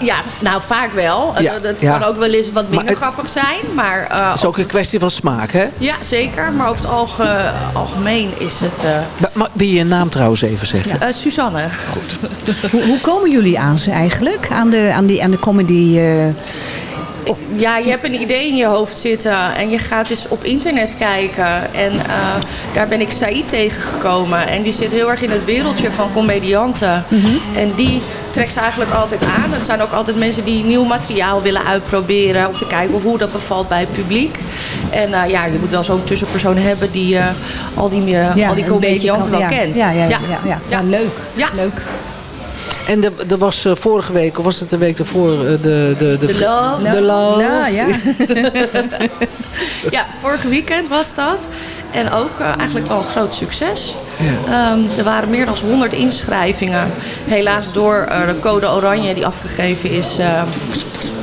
S15: Ja, nou vaak wel.
S8: Ja,
S15: dat
S8: ja.
S15: kan ook wel eens wat minder
S8: het-
S15: grappig zijn. Maar, eh,
S8: het is ook een kwestie van smaak, hè?
S15: Ja, zeker. Maar over het alge- algemeen is het... eh
S8: Maar- Maar wil je je naam trouwens even zeggen?
S15: eh, Suzanne.
S9: Hoe, hoe komen jullie aan ze eigenlijk? Aan de, aan die, aan de comedy...
S15: Ja, je hebt een idee in je hoofd zitten en je gaat eens op internet kijken. En eh, daar ben ik Said tegengekomen. En die zit heel erg in het wereldje van comedianten. En die trekt ze eigenlijk altijd aan. Het zijn ook altijd mensen die nieuw materiaal willen uitproberen. Om te kijken hoe dat bevalt bij het publiek. En eh, ja, je moet wel zo'n tussenpersoon hebben die eh, al die,
S9: ja,
S15: al die comedianten wel
S9: ja.
S15: kent.
S9: Ja, ja, ja, ja, leuk.
S15: Ja.
S9: leuk.
S8: En er, er was eh, vorige week, of was het de week daarvoor, eh, de... De, de,
S15: De Love.
S8: De Love.
S15: Ja, ja. ja, vorige weekend was dat. En ook eh, eigenlijk wel een groot succes. Ehm, er waren meer dan 100 inschrijvingen. Helaas door eh, de code oranje die afgegeven is, eh,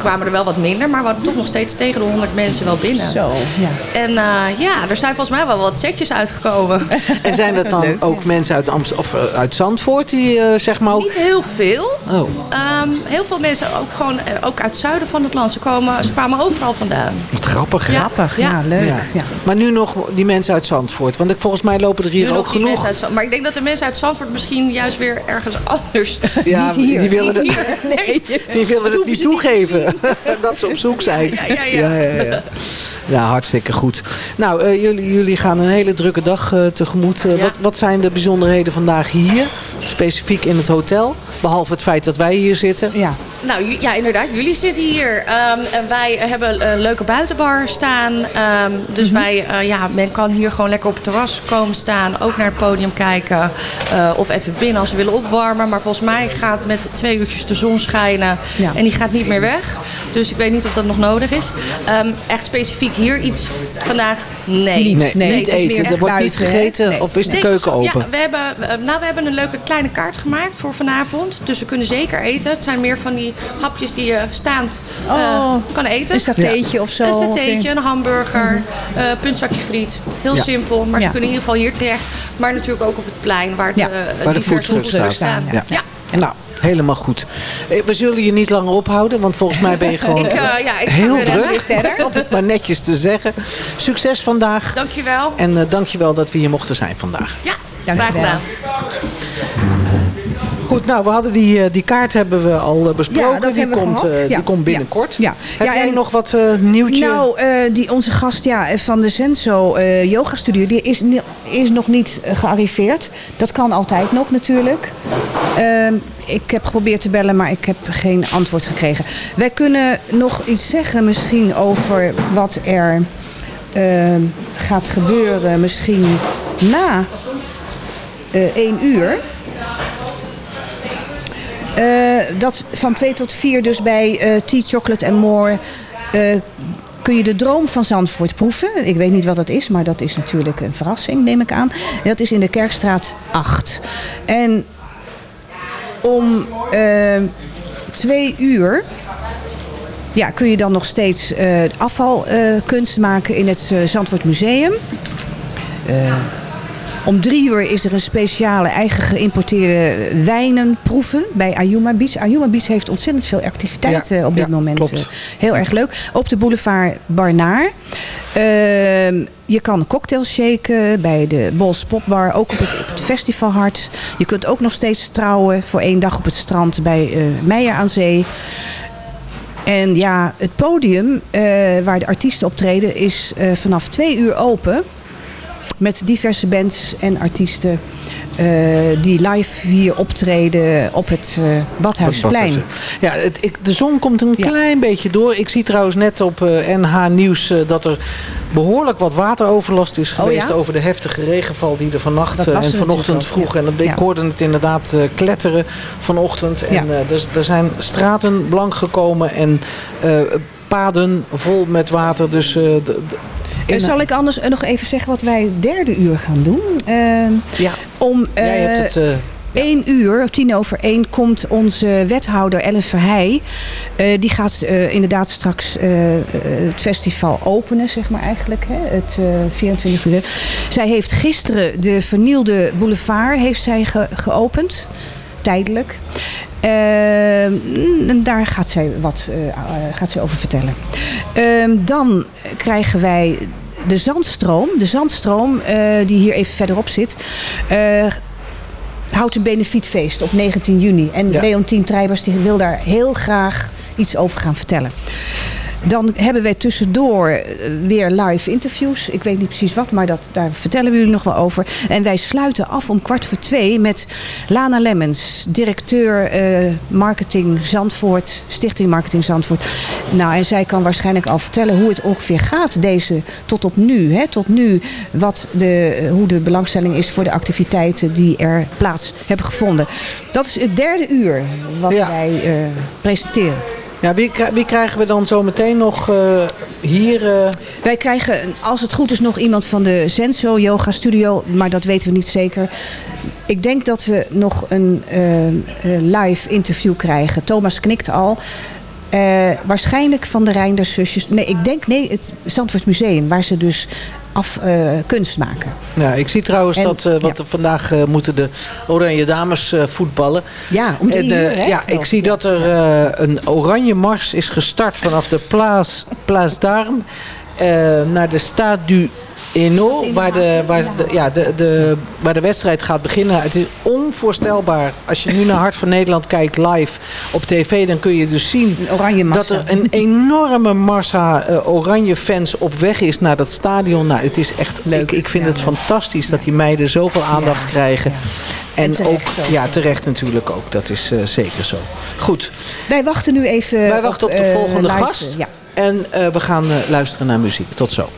S15: kwamen er wel wat minder. Maar we hadden toch nog steeds tegen de 100 mensen wel binnen.
S9: Zo, ja.
S15: En eh, ja, er zijn volgens mij wel wat setjes uitgekomen.
S8: En zijn dat dan ook mensen uit, Amst of, eh, uit Zandvoort die eh, zeg maar ook...
S15: Niet heel veel.
S8: Oh.
S15: Ehm, heel veel mensen ook gewoon ook uit het zuiden van het land. Ze, komen, ze kwamen overal vandaan.
S8: Wat grappig?
S15: Grappig, ja,
S9: leuk.
S8: Ja. Maar nu nog die mensen uit Zandvoort. Want ik, volgens mij lopen er hier
S15: Nu
S8: ook genoeg.
S15: uit maar ik denk dat de mensen uit Zandvoort misschien juist weer ergens anders.
S8: Ja,
S15: niet hier.
S8: die willen
S15: Niet
S8: het-
S15: hier. Nee.
S8: Die willen het niet
S15: ze
S8: dat ze op zoek zijn.
S15: Ja, ja, ja.
S8: ja, ja. Ja, hartstikke goed. Nou, eh, jullie, jullie gaan een hele drukke dag eh, tegemoet. Eh, wat, wat zijn de bijzonderheden vandaag hier? Specifiek in het hotel? Behalve het feit dat wij hier zitten.
S9: Ja.
S15: Nou ja, inderdaad. Jullie zitten hier. Ehm, en wij hebben een leuke buitenbar staan. Ehm, dus wij, eh, ja, men kan hier gewoon lekker op het terras komen staan. Ook naar het podium kijken. eh, of even binnen als ze willen opwarmen. Maar volgens mij gaat met twee uurtjes de zon schijnen.
S9: Ja.
S15: En die gaat niet meer weg. Dus ik weet niet of dat nog nodig is. Ehm, echt specifiek hier iets vandaag? Nee.
S8: Niet, nee, niet eten. Er wordt niet gegeten
S15: Nee.
S8: of is de keuken
S15: Ja,
S8: open?
S15: we hebben, eh, nou, we hebben een leuke kleine kaart gemaakt voor vanavond. Dus we kunnen zeker eten. Het zijn meer van die hapjes die je staand eh,
S9: Oh,
S15: kan eten.
S9: een satéetje of zo,
S15: Een satéetje,
S9: een-
S15: hamburger, eh puntzakje friet. Heel
S8: Ja.
S15: simpel, maar
S9: Ja.
S15: ze kunnen in ieder geval hier terecht. Maar natuurlijk ook op het plein waar, de, eh,
S8: Waar de foodtrucks
S15: foodtrucks
S8: staan.
S15: staan.
S8: Ja. Nou, helemaal goed. We zullen je niet langer ophouden, want volgens mij ben je gewoon
S15: Ik, eh, ja, ik
S8: heel druk.
S15: verder.
S8: Om het maar netjes te zeggen. Succes vandaag.
S15: Dankjewel.
S8: En eh, dankjewel dat we hier mochten zijn vandaag.
S15: Ja, graag gedaan.
S8: Goed, nou, we hadden die, eh, die kaart hebben we al eh, besproken.
S9: Ja,
S8: die, komt, eh, die komt binnenkort.
S9: Ja.
S8: Heb
S9: Ja,
S8: jij
S9: en-
S8: nog wat eh, nieuwtje?
S9: Nou, die, onze gast ja, van de Senso yoga studio, die is, is nog niet gearriveerd. Dat kan altijd nog natuurlijk. Ehm, ik heb geprobeerd te bellen, maar ik heb geen antwoord gekregen. Wij kunnen nog iets zeggen misschien over wat er ehm, gaat gebeuren misschien na eh 1 uur. Eh, dat van 2 tot 4 dus bij eh Tea Chocolate and More eh, kun je de droom van Zandvoort proeven. Ik weet niet wat dat is, maar dat is natuurlijk een verrassing, neem ik aan. Dat is in de Kerkstraat 8. En om twee uur ja, kun je dan nog steeds afvalkunst maken in het Zandvoort Museum. Eh, om drie uur is er een speciale eigen geïmporteerde wijnen proeven bij Ayuma Beach. Ayuma Beach heeft ontzettend veel activiteiten
S8: Ja,
S9: op dit
S8: ja,
S9: moment.
S8: klopt.
S9: Eh, heel erg leuk. Op de boulevard Barnaar. Ehm, je kan een cocktail shaken bij de Bols Popbar. Ook op het, op het festivalhart. Je kunt ook nog steeds trouwen voor één dag op het strand bij eh Meijer aan Zee. En ja, het podium eh, waar de artiesten optreden is eh, vanaf twee uur open. Met diverse bands en artiesten eh, die live hier optreden op het eh, Badhuisplein.
S8: Ja, het, ik, de zon komt een klein beetje door. Ik zie trouwens net op NH Nieuws eh, dat er behoorlijk wat wateroverlast is geweest...
S9: Oh ja?
S8: over de heftige regenval die er vannacht en vanochtend vroeg. En dat- ik hoorde het inderdaad kletteren vanochtend. En er, er zijn straten blank gekomen en paden vol met water. Dus... eh,
S9: En zal ik anders eh, nog even zeggen wat wij derde uur gaan doen? Eh,
S8: Ja.
S9: Om
S8: Jij hebt
S9: eh,
S8: het, eh,
S9: één uur, tien over één, komt onze wethouder Ellen Verheij. Eh, die gaat eh, inderdaad straks eh, eh, het festival openen, zeg maar eigenlijk. Hè, het eh 24 uur. Zij heeft gisteren de vernielde boulevard heeft zij ge- geopend. Tijdelijk. Eh, en daar gaat zij wat eh, eh, gaat zij over vertellen. Ehm, dan krijgen wij de zandstroom. De zandstroom, eh, die hier even verderop zit. houdt een benefietfeest op 19 juni. En
S8: Ja.
S9: Leontien Treibers die wil daar heel graag iets over gaan vertellen. Dan hebben wij tussendoor eh, weer live interviews. Ik weet niet precies wat, maar dat, daar vertellen we jullie nog wel over. En wij sluiten af om kwart voor twee met Lana Lemmens, directeur eh, marketing Zandvoort, Stichting Marketing Zandvoort. Nou, en zij kan waarschijnlijk al vertellen hoe het ongeveer gaat deze tot op nu. Hè, tot nu wat de, eh, hoe de belangstelling is voor de activiteiten die er plaats hebben gevonden. Dat is het derde uur wat wij presenteren.
S8: Ja, wie, wie krijgen we dan zo meteen nog eh, hier? eh?
S9: Wij krijgen, als het goed is, nog iemand van de Senso Yoga Studio. Maar dat weten we niet zeker. Ik denk dat we nog een eh, live interview krijgen. Thomas knikt al. Eh, waarschijnlijk van de Reinders zusjes. Nee, ik denk nee, het Zandvoort Museum. Waar ze dus af eh, kunst maken.
S8: Ja, ik zie trouwens
S9: En-
S8: dat, want vandaag moeten de Oranje Dames voetballen.
S9: Ja, om drie
S8: En,
S9: uur, hè,
S8: Ja, ik zie dat er een oranje mars is gestart vanaf de d'Armes eh, naar de Stade du Hainaut, waar de, waar, de, ja, de, de, waar de wedstrijd gaat beginnen. Het is onvoorstelbaar. Als je nu naar Hart van Nederland kijkt live op tv, dan kun je dus zien
S9: oranje
S8: dat er een enorme massa eh, oranje fans op weg is naar dat stadion. Nou, het is echt leuk. Ik, ik vind het fantastisch dat die meiden zoveel aandacht krijgen. En, ook,
S9: ook.
S8: ja, terecht natuurlijk ook. Dat is eh, zeker zo. Goed.
S9: Wij wachten nu even
S8: Wij wachten op de
S9: eh,
S8: volgende gast.
S9: ja.
S8: En we gaan luisteren naar muziek. Tot zo.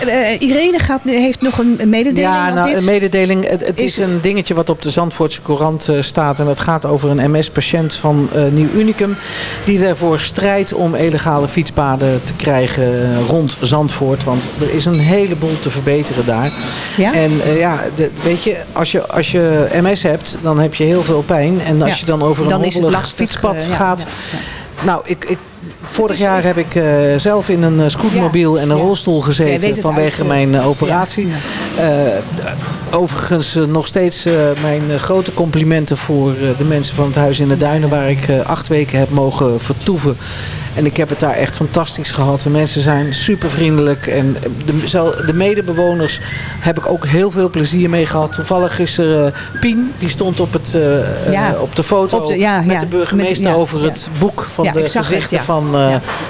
S9: Eh, Irene gaat, nu- heeft nog een mededeling
S8: Ja, nou, een mededeling. Het, het is,
S9: Is-
S8: een dingetje wat op de Zandvoortse Courant eh, staat. En het gaat over een MS-patiënt van eh, Nieuw Unicum. Die ervoor strijdt om illegale fietspaden te krijgen rond Zandvoort. Want er is een heleboel te verbeteren daar.
S9: Ja?
S8: En ja, de, weet je als, je, als je MS hebt, dan heb je heel veel pijn. En als
S9: Ja.
S8: je dan over een hobbelig fietspad gaat... Nou, ik, ik, vorig jaar heb ik eh, zelf in een eh, scootmobiel en een rolstoel gezeten vanwege mijn eh,
S9: ja,
S8: operatie. overigens nog steeds mijn grote complimenten voor de mensen van het Huis in de Duinen... waar ik acht weken heb mogen vertoeven. En ik heb het daar echt fantastisch gehad. De mensen zijn super vriendelijk. En de, de medebewoners heb ik ook heel veel plezier mee gehad. Toevallig is er eh, Pien, die stond op, het, eh,
S9: Ja.
S8: eh, op de foto
S9: Op de- ja,
S8: met
S9: ja.
S8: de burgemeester
S9: Met-
S8: over het boek van de
S9: het,
S8: gezichten van,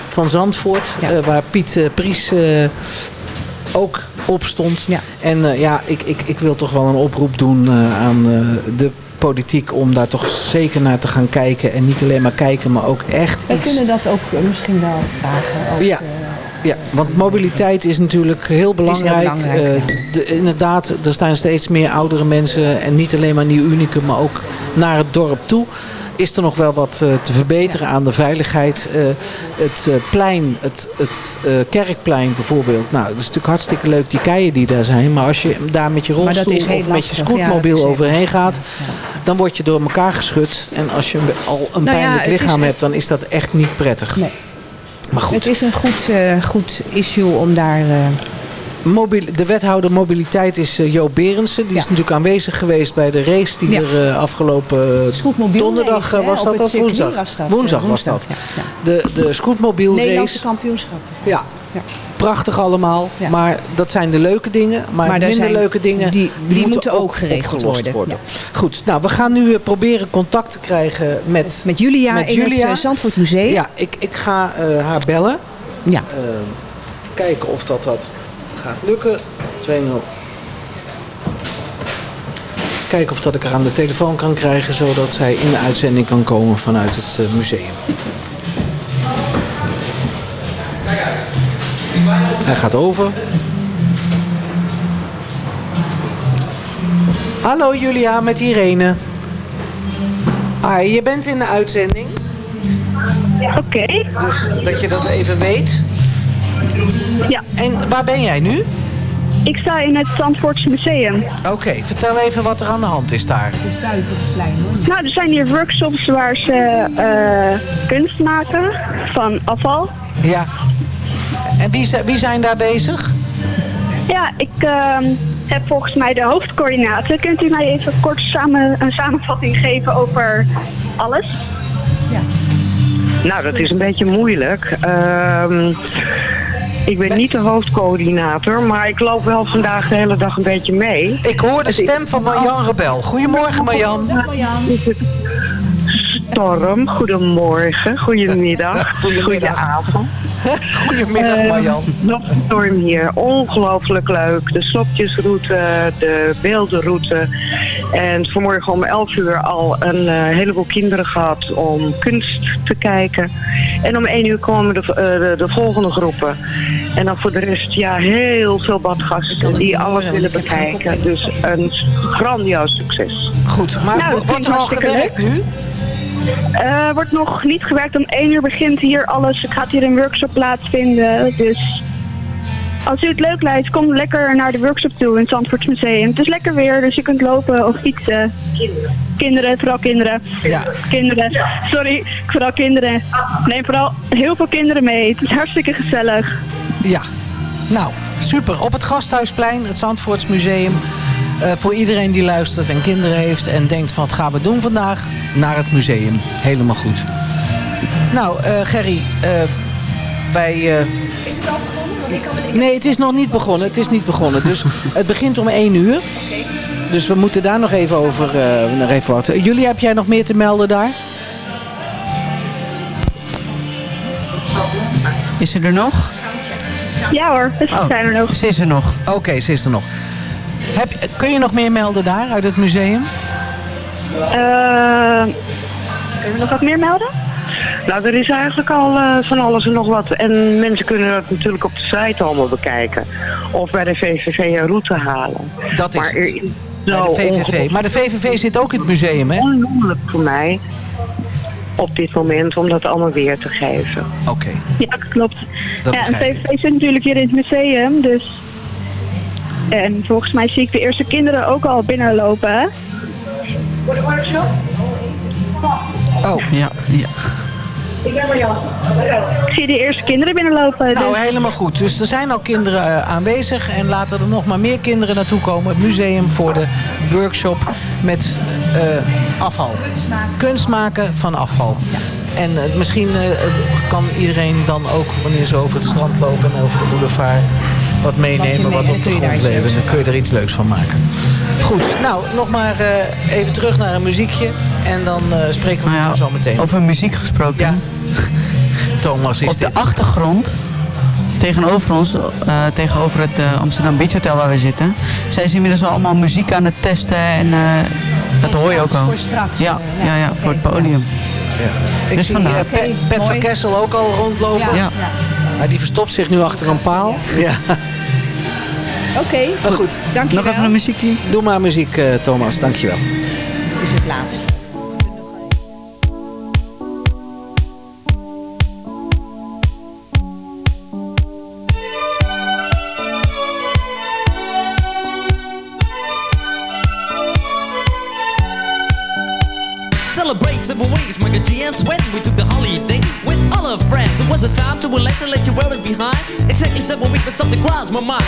S8: van Zandvoort. Waar Piet Pries ook op stond. En ja, ik, ik, ik wil toch wel een oproep doen aan de politiek om daar toch zeker naar te gaan kijken. En niet alleen maar kijken, maar ook echt
S9: We
S8: iets
S9: kunnen dat ook eh, misschien wel vragen. Ook,
S8: Ja.
S9: eh,
S8: Ja, want mobiliteit is natuurlijk heel belangrijk.
S9: belangrijk,
S8: Eh, de, inderdaad, er staan steeds meer oudere mensen. En niet alleen maar Nieuw Unicum, maar ook naar het dorp toe. Is er nog wel wat eh, te verbeteren aan de veiligheid. Eh, het eh, plein, het, het kerkplein bijvoorbeeld. Nou, dat is natuurlijk hartstikke leuk, die keien die daar zijn. Maar als je daar met je rolstoel of met je.
S9: Ja,
S8: scootmobiel overheen gaat... dan word je door elkaar geschud. En als je al een
S9: Nou ja,
S8: pijnlijk
S9: is-
S8: lichaam hebt, dan is dat echt niet prettig.
S9: Nee.
S8: Maar goed.
S9: Het is een goed, goed issue om daar...
S8: de wethouder mobiliteit is eh, Joop Berensen. Die is natuurlijk aanwezig geweest bij de race die
S9: Ja.
S8: er eh, afgelopen donderdag
S9: race,
S8: eh,
S9: hè,
S8: was dat of woensdag?
S9: was dat,
S8: woensdag was dat.
S9: ja,
S8: De, de scootmobiel
S9: Nederlandse
S8: race.
S9: kampioenschappen.
S8: Ja. Prachtig allemaal, maar dat zijn de leuke dingen. Maar,
S9: Maar
S8: de
S9: er
S8: minder leuke dingen
S9: die- die moeten ook geregeld worden.
S8: Goed, nou we gaan nu proberen contact te krijgen met,
S9: Met Julia
S8: met
S9: in
S8: Julia.
S9: het Zandvoort Museum.
S8: Ja, ik, ik ga haar bellen.
S9: Ja.
S8: Kijken of dat, dat gaat lukken. 2-0. Kijken of dat ik haar aan de telefoon kan krijgen, zodat zij in de uitzending kan komen vanuit het eh, museum. Hij gaat over. Hallo Julia, met Irene. Hi, je bent in de uitzending.
S16: Oké.
S8: Dus dat je dat even weet.
S16: Ja.
S8: En waar ben jij nu?
S16: Ik sta in het Zandvoortse Museum.
S8: Oké, vertel even wat er aan de hand is daar.
S9: Het is buiten het plein hoor.
S16: Nou, er zijn hier workshops waar ze eh, kunst maken van afval.
S8: Ja. En wie, wie zijn daar bezig?
S16: Ja, ik ehm, heb volgens mij de hoofdcoördinator. Kunt u mij even kort samen, een samenvatting geven over alles?
S17: Nou, dat is een beetje moeilijk. Ehm, ik ben niet de hoofdcoördinator, maar ik loop wel vandaag de hele dag een beetje mee.
S8: Ik hoor de stem van Marjan Rebel. Goedemorgen Marjan.
S17: Storm, goedemorgen, goedemiddag, goedenavond.
S8: Goedemiddag
S17: Eh,
S8: Marjan.
S17: nog een storm hier, ongelooflijk leuk. De slopjesroute, de beeldenroute. En vanmorgen om 11 uur al een eh, heleboel kinderen gehad om kunst te kijken. En om 1 uur komen de, eh, de, de volgende groepen. En dan voor de rest, ja, heel veel badgasten die alles willen bekijken. Dus een grandioos succes.
S8: Goed, maar
S16: Nou,
S8: wordt er al gewerkt nu?
S16: Eh wordt nog niet gewerkt. Om 1 uur begint hier alles. Het gaat hier een workshop plaatsvinden. Dus als u het leuk lijkt, kom lekker naar de workshop toe in het Zandvoort Museum. Het is lekker weer, dus je kunt lopen of fietsen. Kinderen, vooral kinderen.
S8: Ja.
S16: Kinderen. Sorry, vooral kinderen. Neem vooral heel veel kinderen mee. Het is hartstikke gezellig.
S8: Ja. Nou, super. Op het Gasthuisplein, het Zandvoorts Museum. Eh, voor iedereen die luistert en kinderen heeft en denkt van wat gaan we doen vandaag? Naar het museum. Helemaal goed. Nou, eh, Gerry, eh, wij... eh,
S9: Is het al
S8: Nee, het is nog niet begonnen. Het is niet begonnen. Dus het begint om 1 uur. Dus we moeten daar nog even over eh, nog even wat. Jullie, heb jij nog meer te melden daar?
S13: Is ze er nog?
S16: Ja hoor, dus we zijn er nog.
S13: Ze is er nog.
S8: Oké, ze is er nog. Heb, kun je nog meer melden daar uit het museum?
S16: Eh, kunnen we nog wat meer melden?
S17: Nou, er is eigenlijk al eh, van alles en nog wat. En mensen kunnen dat natuurlijk op de site allemaal bekijken. Of bij de VVV een route halen.
S8: Dat is
S17: maar er
S8: de VVV. Maar de VVV zit ook in het museum, hè?
S17: onnoemelijk voor mij op dit moment om dat allemaal weer te geven.
S8: Oké.
S16: Ja, klopt.
S8: Dat
S16: ja, en
S8: begrijp ik.
S16: VVV zit natuurlijk hier in het museum, dus... En volgens mij zie ik de eerste kinderen ook al binnenlopen, hè?
S8: Oh.
S13: Ja, ja.
S16: Ik ben Marjan. Ik zie de eerste kinderen binnenlopen.
S8: Nou,
S16: dus-
S8: helemaal goed. Dus er zijn al kinderen eh, aanwezig. En laten er nog maar meer kinderen naartoe komen. Het museum voor de workshop met eh, afval. Kunst maken van afval. En eh, misschien eh, kan iedereen dan ook, wanneer ze over het strand lopen en over de boulevard, wat meenemen
S9: mee-
S8: wat op de grond leven. Dan kun je er iets leuks van maken. Goed, nou, nog maar eh, even terug naar een muziekje. En dan eh, spreken we
S13: Nou ja,
S8: zo meteen.
S13: Over muziek gesproken.
S8: Thomas is
S13: Op de
S8: dit.
S13: achtergrond, tegenover ons, eh, tegenover het Amsterdam Beach Hotel waar we zitten, zijn ze inmiddels al allemaal muziek aan het testen en dat hoor je ook al.
S9: Voor straks,
S13: Ja, ja, ja, voor het podium.
S8: Ik
S13: Dus
S8: zie
S13: vandaar.
S8: eh, Pet, Pet van. Kessel ook al rondlopen.
S9: Ja.
S13: Ja.
S8: Maar die verstopt zich nu achter een paal. Ja.
S9: Oké,
S8: Maar goed,
S9: dankjewel.
S13: Nog even een muziekje.
S8: doe maar muziek, eh, Thomas. Dankjewel.
S9: Dit is het laatste.
S18: Sweat. We took the holiday with all our friends. It was a time to relax and let your worries behind. Exactly seven weeks, but something crossed my mind.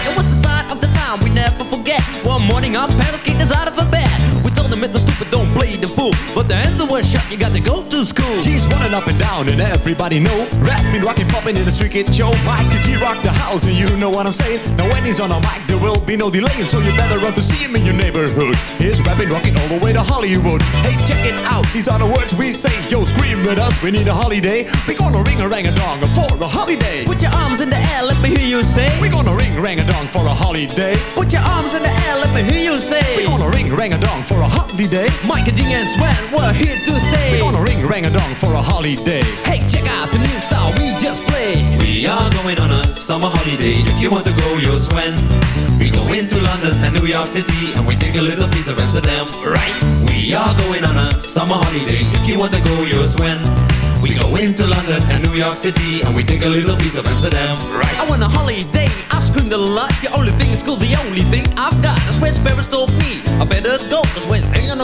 S18: Time we never forget. One morning, our parents kicked us out of bed. We told them it was stupid, don't play the fool. But the answer was shut, you got to go to school.
S7: G's running up and down and everybody know. Rapping, rocking, popping in the street kid show. Mike and G rock the house and you know what I'm saying? Now when he's on a mic there will be no delay So you better run to see him in your neighborhood. He's rapping, rocking all the way to Hollywood. Hey check it out, these are the words we say. Yo scream with us, we need a holiday. We gonna ring a rang a dong for a holiday.
S18: Put your arms in the air, let me hear you say.
S7: We gonna ring rang a dong for a holiday.
S18: Put your arms in the air, let me hear you say.
S7: We gonna ring rang a dong for a holiday
S18: Mike and G and Sweat, we're here to stay.
S7: We're gonna ring rang a dong for a holiday
S18: Hey, check out the new style we just played.
S19: We are going on a summer holiday. If you want to go, you'll swim. We go into London and New York City, and we take a little piece of Amsterdam. Right? We are going on a summer holiday. If you want to go, you'll swim. We go into London and New York City, and we take a little piece of Amsterdam. Right?
S18: I want a holiday, I've screamed a lot The only thing is cool, the only thing I've got That's where Sparrows told me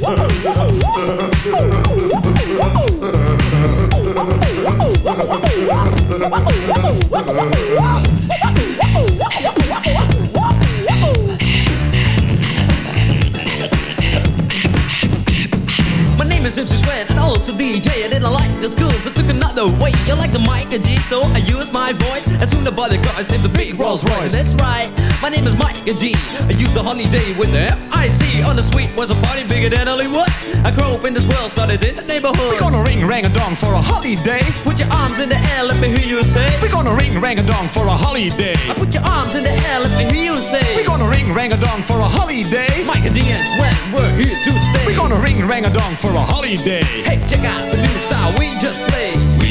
S18: My name is MC Sweat and also DJ and in the life is school's a another way. You like the mic and G so I use my voice. As soon as the cars named the big Rolls Royce. That's right, my name is Mike and G. I used the holiday with the F-I-C On the street was a party bigger than Hollywood. I grew up in this world, started in the neighborhood.
S7: We gonna ring rang a dong for a holiday.
S18: Put your arms in the air, let me hear you say.
S7: We gonna ring rang a dong for a holiday.
S18: I put your arms in the air, let me hear you say.
S7: We gonna ring rang a dong for a holiday.
S18: Mike and G and Sweat, we're here to stay.
S7: We gonna ring rang a dong for a holiday.
S18: Hey, check out the new style we just played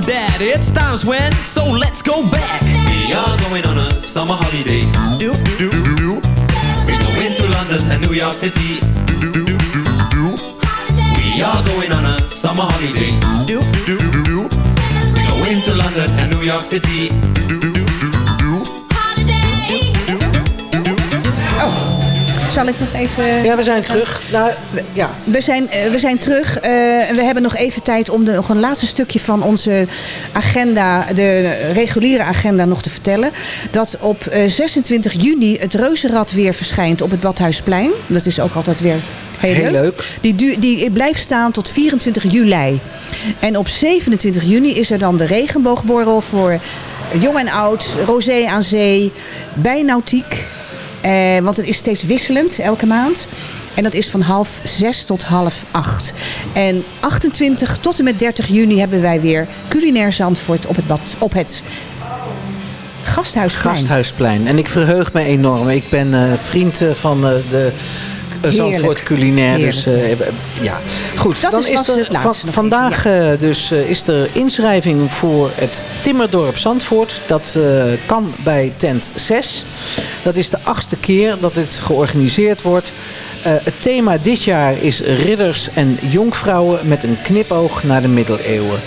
S18: that. It's times when, so let's go back.
S19: We are going on a summer holiday.
S18: Do, do, do, do.
S19: We're going to London and New York City. We are going on a summer holiday.
S18: Do, do, do, do.
S19: We're going to London and New York City.
S9: Zal ik nog even...
S8: Ja, we zijn terug. Nou, ja.
S9: We zijn, eh, we zijn terug. Eh, we hebben nog even tijd om de, nog een laatste stukje van onze agenda, de reguliere agenda, nog te vertellen. Dat op eh, 26 juni het Reuzenrad weer verschijnt op het Badhuisplein. Dat is ook altijd weer heel,
S8: Heel
S9: leuk.
S8: leuk.
S9: Die, die blijft staan tot 24 juli. En op 27 juni is er dan de regenboogborrel voor jong en oud, rosé aan zee, bij Nautiek. Eh, want het is steeds wisselend, elke maand. En dat is van half zes tot half acht. En 28 tot en met 30 juni hebben wij weer culinair Zandvoort op het, op het Gasthuisplein.
S8: Gasthuisplein. En ik verheug me enorm. Ik ben eh, vriend eh, van de. Zandvoort culinair. Dus eh, ja, goed.
S9: Dat
S8: dan
S9: is-
S8: is, er van-
S9: nog
S8: vandaag eh, dus eh, is er inschrijving voor het Timmerdorp Zandvoort. Dat eh, kan bij tent 6. Dat is de achtste keer dat dit georganiseerd wordt. Eh, het thema dit jaar is ridders en jonkvrouwen met een knipoog naar de middeleeuwen.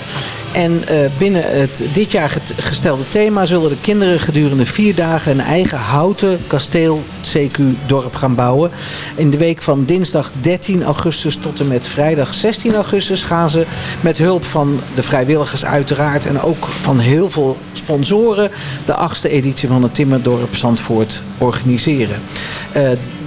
S8: En eh, binnen het dit jaar gestelde thema zullen de kinderen gedurende vier dagen een eigen houten kasteel CQ dorp gaan bouwen. In de week van dinsdag 13 augustus tot en met vrijdag 16 augustus gaan ze met hulp van de vrijwilligers uiteraard en ook van heel veel sponsoren de achtste editie van het Timmerdorp Zandvoort organiseren.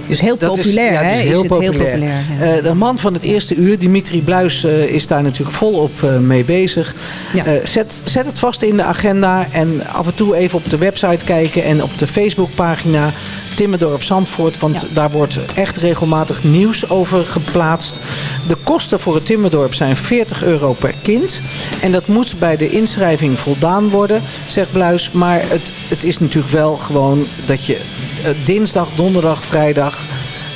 S9: Dus heel
S8: dat
S9: populair,
S8: ja, het is
S9: Is
S8: heel
S9: het heel
S8: populair.
S9: ja.
S8: Eh, de man van het eerste uur, Dimitri Bluis, eh, is daar natuurlijk volop eh, mee bezig.
S9: Ja.
S8: Zet, zet het vast in de agenda en af en toe even op de website kijken en op de Facebookpagina Timmerdorp Zandvoort. Want
S9: Ja.
S8: daar wordt echt regelmatig nieuws over geplaatst. De kosten voor het Timmerdorp zijn 40 euro per kind. En dat moet bij de inschrijving voldaan worden, zegt Bluis. Maar het, het is natuurlijk wel gewoon dat je dinsdag, donderdag, vrijdag...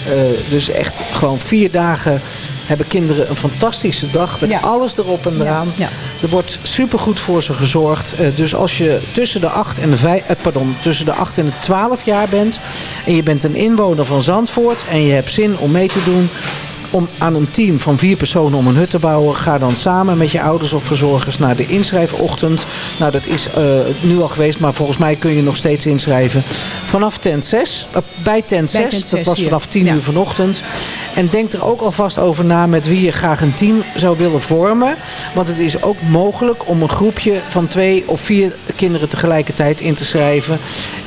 S8: eh, dus echt gewoon vier dagen hebben kinderen een fantastische dag met
S9: Ja.
S8: alles erop en eraan.
S9: ja.
S8: Er wordt supergoed voor ze gezorgd. Eh, dus als je tussen de 8 en de 5, eh, pardon, tussen de 8 en de 12 jaar bent en je bent een inwoner van Zandvoort en je hebt zin om mee te doen om aan een team van vier personen om een hut te bouwen, ga dan samen met je ouders of verzorgers naar de inschrijfochtend. Nou, dat is eh, nu al geweest, maar volgens mij kun je nog steeds inschrijven. Vanaf tent 6, eh, bij tent
S9: Bij
S8: 6,
S9: tent
S8: dat
S9: 6
S8: was vanaf 10
S9: Ja.
S8: uur vanochtend. En denk er ook alvast over na met wie je graag een team zou willen vormen. Want het is ook mogelijk om een groepje van twee of vier kinderen tegelijkertijd in te schrijven.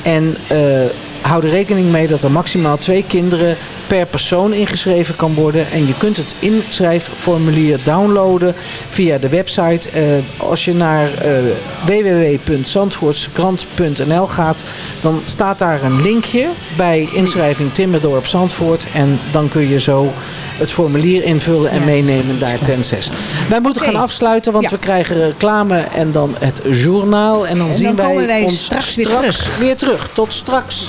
S8: En eh, hou er rekening mee dat er maximaal twee kinderen per persoon ingeschreven kan worden. En je kunt het inschrijfformulier downloaden via de website. Eh, als je naar www.zandvoortskrant.nl gaat, dan staat daar een linkje bij inschrijving Timmerdorp Zandvoort. En dan kun je zo het formulier invullen en
S9: Ja.
S8: meenemen naar ten 6. Wij moeten gaan afsluiten, want
S9: Ja.
S8: we krijgen reclame en dan het journaal. En dan
S9: En
S8: zien wij ons
S9: straks weer terug.
S8: weer terug. Tot straks.